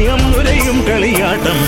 കുടിയിൽ നുരയും കളിയാട്ടം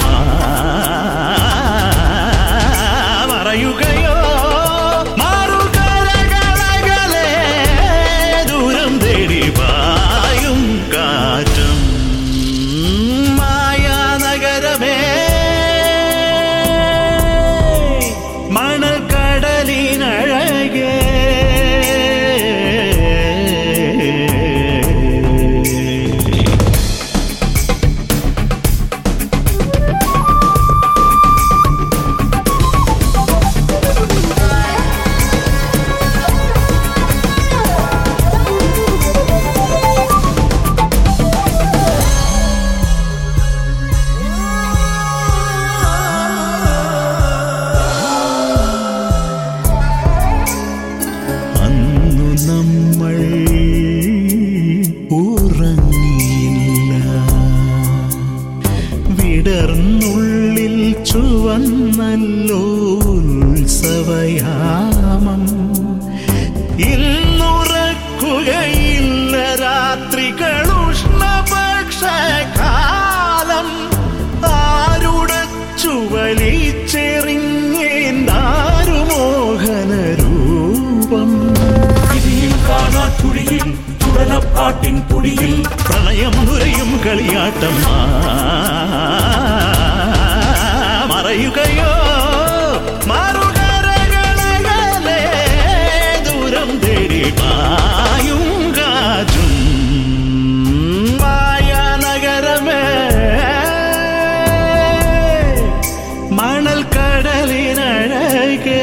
വിടർന്നുള്ളിൽ ചുവന്നല്ലോ ഉത്സവയാമം. ഇന്നുറക്കുകയില്ല രാത്രികൾ ഉഷ്ണപക്ഷകാലം കാലം ആരുടെ ചുവലി ചെറിഞ്ഞേ വിധിയിൽ കാണാ ചുഴിയിൽ ചുടലപ്പാട്ടിൻ പൊടിയിൽ പ്രണയം നുരയും കളിയാട്ടം ആ, മറയുകയോ മാറുകരകളകലെ ദൂരം തേടി പായും കാറ്റും. മായാനഗരമേ മണൽ കടലിനഴകേ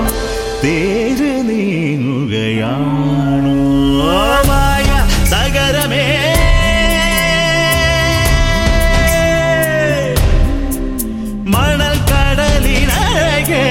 തേര് നീങ്ങുകയാണോ? മായ നഗരമേ. മണൽ കടലിനഴകേ